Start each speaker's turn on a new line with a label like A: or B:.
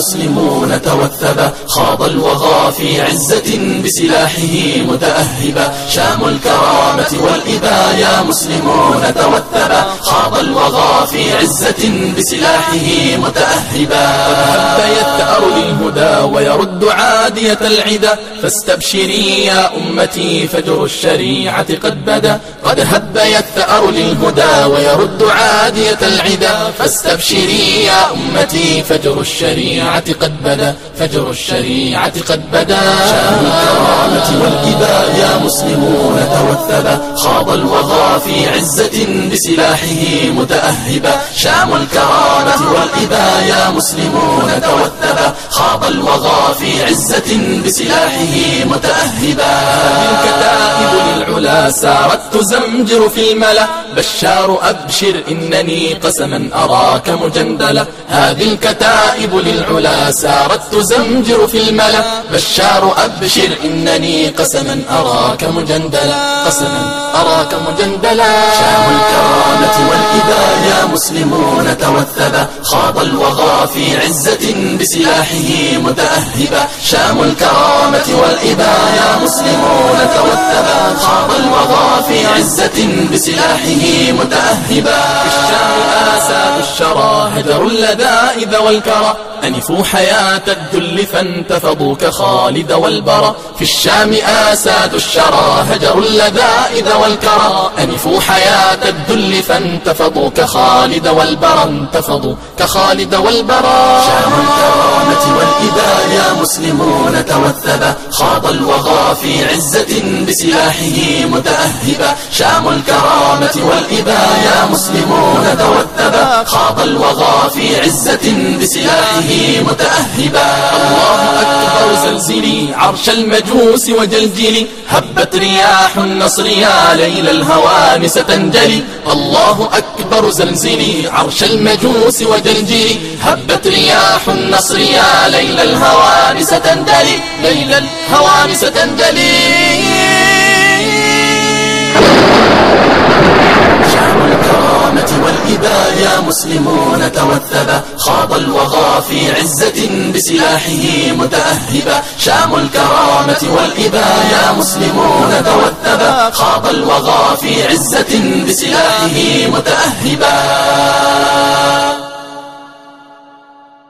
A: المسلمون توثبا. خاض الوغى في عزة بسلاحه متأهبا. شام الكرامة والإبا يا مسلمون توثبا. خاض الوغى في عزة بسلاحه متأهبا. هب يثأر للهدى ويرد عادية العدا. فاستبشري يا أمتي فجر الشريعة قد بدا. قد هب يثأر للهدى ويرد عادية العدا. فاستبشري يا أمتي فجر الشريعة قد بدا فجر الشريعة قد بدا. شام الكرامة والإباء يا مسلمون توثبا خاض الوغى في عزة بسلاحه متأهبا. شام الكرامة مسلمون توثبا خاض الوغى في عزة بسلاحه متأهبا. الكتائب للعلا سارت تزمجر في الملا بشار أبشر إنني قسما أراك مجندلا. هذه الكتائب للعلا سارت تزمجر في الملا بشار أبشر إنني قسما أراك مجندلا. قسما أراك مجندلا. شام مسلمون توثبا خاض الوغى في عزة بسلاحه متأهبا شام الكرامة والإباء يا مسلمون توثبا خاض الوغى في عزة بسلاحه متأهبا الشرى هجروا اللذائذ والكرى أنفوا حياة الذل فانتفضوا كخالد والبرى في الشام آساد الشرى هجروا اللذائذ والكرى. أنفوا حياة الذل فانتفضوا كخالد والبرى انتفضوا كخالد والبرى
B: شام الكرامة والإباء يا مسلمون توثبا خاض الوغى في عزة بسلاحه متأهبا شام الكرامة والإباء يا مسلمون توثبا خاض الوغى في عزة بسلاحه متأهبا
A: الله أكبر زلزلي عرش المجوس وجلجلي هبت رياح النصر يا ليل الهوان ستنجلي. الله أكبر زلزلي عرش المجوس وجلجلي هبت رياح النصر يا ليل الهوان ستندلي ليل الهوان ستندلي
B: شام الكرامة والإباء يا مسلمون توثبا خاض الوغى في عزة بسلاحه متأهبا شام الكرامة والإباء يا مسلمون توثبا خاض الوغى في عزة بسلاحه متأهبا